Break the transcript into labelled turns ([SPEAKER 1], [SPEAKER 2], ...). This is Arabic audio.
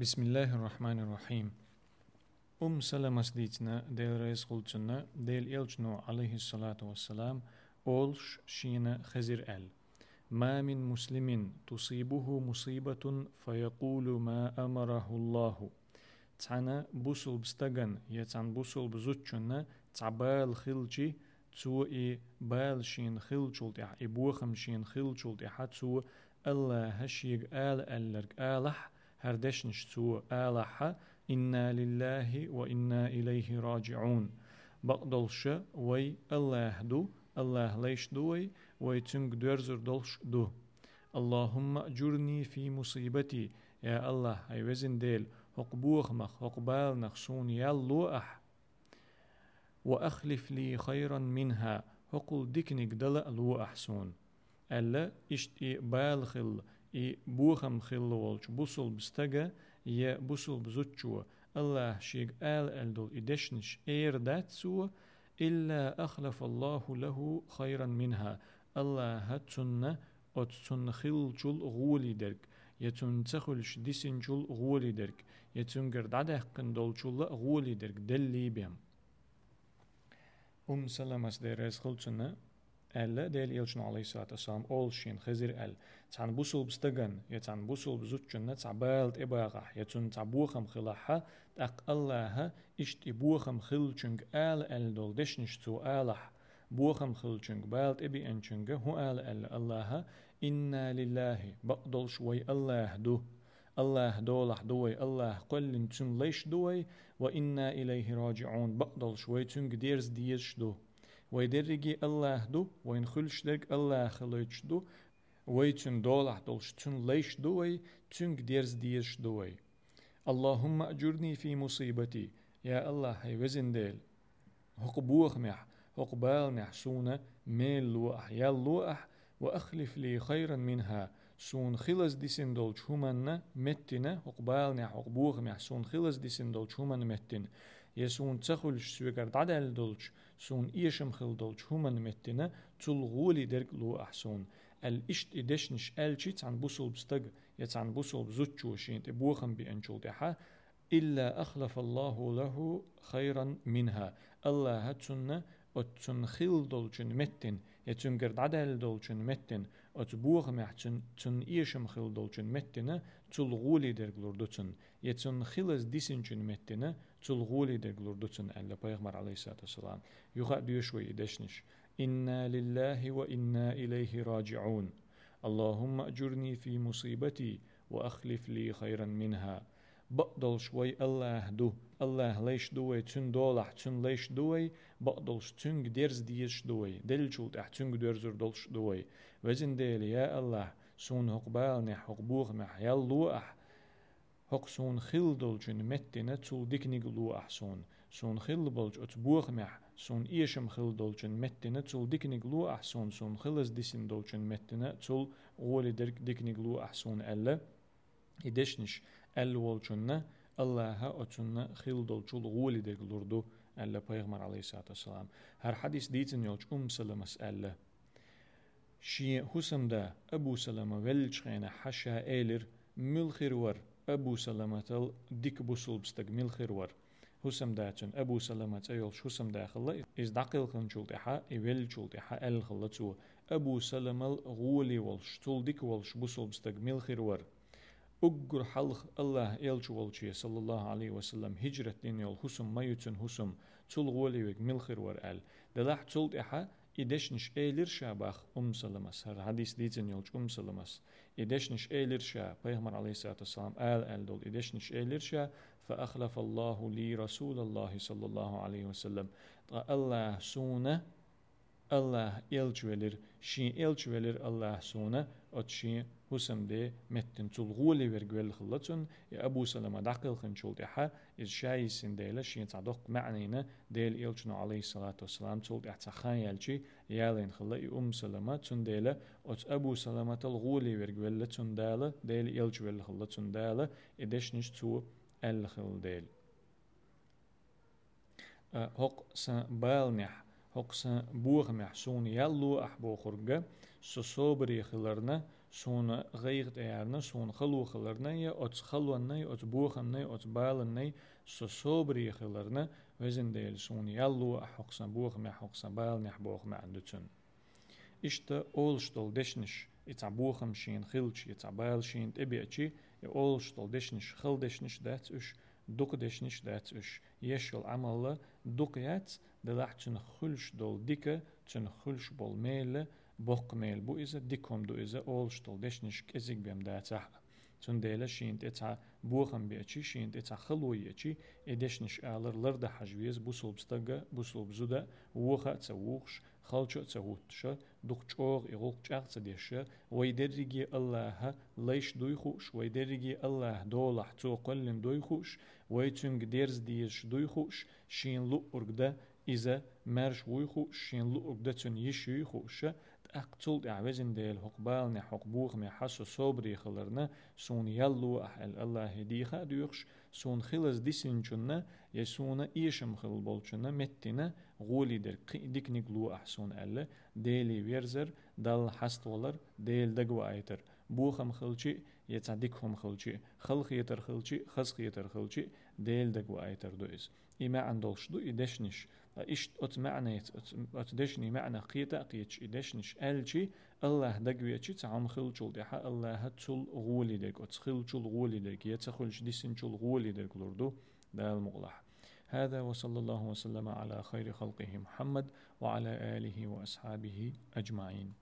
[SPEAKER 1] بسم الله الرحمن الرحيم أم سلمة ديتنا ديل رئيس قلتنا ديل إلجنو عليه الصلاة والسلام أولش شين خزر أل ما من مسلم تصيبه مصيبة فيقول ما أمره الله تعنا بوصل بستغن يتعن بوصل بزوتشنا تعبال خلجي إي بال شين خلجول تح إبوخم شين خلجول تح تو الله هشيق آل ألرق آلح هردشنش تو آلح إنا لله وإنا إليه راجعون بقدلش وي الله دو الله ليش دوي وي تنك درزر دلش دو اللهم أجرني في مصيبتي يا الله هاي وزن ديل هق بوخمخ هق بالنخ سون يلو أح وأخلف لي خيرا منها هقل ديكنك دل لو أحسون ألا إشت إي بالخل إي بوخم خل والش بوصل بستغا يا بوصل بزوتشو الله شيق آل ألدول إدشنش إير دات سو إلا أخلف الله له خيرا منها الله هتسن أتسن خل جل غولي درك يتون تخلش ديسن جل غولي درك عده قندول جل غولي درك دلي بيم أم سلمة ديريس خلتنا ألا ديل إلشن عليه الصلاة والسلام أول شين خزير أل تان بوصل بستغن يتان بوصل بزوتشن تعبالت إباغح يتون تعبوخم خلاحة تاق الله إشت إبوخم خلچنگ آل أل دول دشنشتو آلح بوخم خلچنگ بالت إبي أنچنگ هو آل أل الله إنا لله بقدل شوي الله دو الله دولح دوي الله قل تن ليش دوي وإنا إليه راجعون بقدل شوي تنگ ديرز ديش دو ويدرجي الله دو وين خلش درك الله خلوش دو ويتن دولح دولش تن ليش دوي تنك ديرز ديش دوي اللهم أجرني في مصيبتي يا الله هي وزن ديل. هق بوخ مح هق بال مح سونة ميل لوح يا لوح وأخلف لي خيرا منها. سون خلص دي سندول شومنا متنا هقبال نح هقبوغ مح سون خلص دي سندول شومنا متن եսուն ցխուլշ սյուգար դադել դոլչ սուն իեշմ խիլ դոլչ հուման մետտինը ցուլղուլի դերկ լու ահսուն ալ իշտ իդեշնիշ ալչի ցան բուսուլ բստգ եցան բուսուլ զուտչու շինտ բուխն բի ընչուլ դեհա illə əxləfəllahu lehu xeyran minhə Allah hətsunnə otsun xil dolçun mettin etsun girdadəl dolçun mettin ot buğ məhçun tun iyşim xil dolçun mettinə tulğuli derglurdutun etsun xilaz disinçun mettinə تلغولي درقلور دوتن ألا بيغمر عليه الصلاة والسلام يخاء ديوشوي دشنش إنا لله وإنا إليه راجعون اللهم أجرني في مصيبتي وأخلف لي خيرا منها بقدل شوي الله دو الله ليش دوي تن دولح تن ليش دوي بقدلش تنگ درز ديش دوي دل شولت اح تنگ درزر دلش دوي وزن ديل يا الله سون هقبال نح هقبوغ مح يلو hoc sun khildolchen metti net zul diknig lu ahsun sun. Khilbolch ot buch meh sun ah. ieshem khildolchen metti net zul diknig lu ahsun sun. Khilas disin dolchen metti net zul goli diknig lu ahsun elle ideşniş el volchunna Allah'a otunna khildolchul goli der lurdu. Elle peygamber aleyhissalatu vesselam her hadis ditin yolch um salamas elle Şiye husamda Ebu Salama velçgene haşa elir. Mülhir var. أبو سلمة ديك بوصل بستق ملخير ور حسم داتن أبو سلمة أيول حسم داخل إز دقيل خنشول تحا إول شول تحا أل خلتو أبو سلمة غولي والش تول ديك والش بوصل بستق ملخير ور أجر حلق الله إلج والجي صلى الله عليه وسلم هجرة دين يول حسم ما يتن حسم تل غولي ويك ملخر ورقال دلح تلت إحا إدشنش إيلر شابخ أم سلمس هر حديث ديتن يولج أم سلمس إدشنش إيلر شا بيغمر عليه الصلاة والسلام آل آل دول إدشنش إيلر شا فأخلف الله لي رسول الله صلى الله عليه وسلم الله سونه الله إلجولر شين إلجولر الله سونا أتشين حسم دي متن تلغولي ورقول خلطن يا أبو سلمة دقل خنشول دحا إذ شاي سنديلا شين تعدق معنينا ديل إلجنو عليه الصلاة والسلام تول احتخان يالشي يالين خلا أم سلمة تنديلا أت أبو سلمة تلغولي ورقول تندالا ديل إلجول خلطن دالا إدش نشتو الخل ديل هق سنبالنح هقسا بوغ محسون يلو أحبو خرقة سصوبري خلرنا سون غيغت ايارنا سون خلو خلرنا يا اتس خلونا يا اتس بوخمنا اتس بالنا سو صوبري خلرنا وزن ديل سون يلو احقسن بوخم احقسن بال نحبوخ ما عندتن اشتا اولشتول دشنش يتع بوخم شين خلش يتع بال شين تبيعشي يا اولشتول دشنش خل دشنش دات اش دوك دشنش دات اش يشل عمل دوك يات دلح تن خلش دول ديكه تن خلش بول ميل بوق ميل بو إذا ديكم دو إذا أول شتول دشنش كزيك بيم داتح تون ديلا شين تتع بوخم بيأتشي شين تتع خلوي يأتشي إدشنش آلر لرد حجويز بوصل بستغا بوصل بزودا ووخا تسووخش خالشو تسووتشا دوك چوغ إغوق چاق تديشا ويدرجي الله ليش دويخوش ويدرجي الله دولح تو قلن دويخوش ويتونج ديرز ديش دويخوش شين لو أرقدا إذا مرش ويخو شين لو أرقدا تون يشيخوش أقتل أعوزن ديل حقبال نحق بوغ مي حسو صبري خلرنا سون يلو أحل الله هديخا ديوخش سون خلص ديسن جنة يسون إيشم خل بولچنا متنا غولي در ديك نقلو أحسون ألا ديلي ويرزر دال حستولر ديل دقو آيتر بوخم خلچي يتصدقهم خلچي خلق يتر خلچي خسق يتر خلچي ديل دقو آيتر دويز إما عندولش دو إدشنش إيش أت معنى أت دشني معنى قيتا قيتش إدشنش ألشي الله دقويتش تعم خلچول دحا الله تول غولي دك أت خلچول غولي دك يتخلش ديسنچول غولي دك لردو دا المغلح هذا وصلى الله وسلم على خير خلقه محمد وعلى آله وأصحابه أجمعين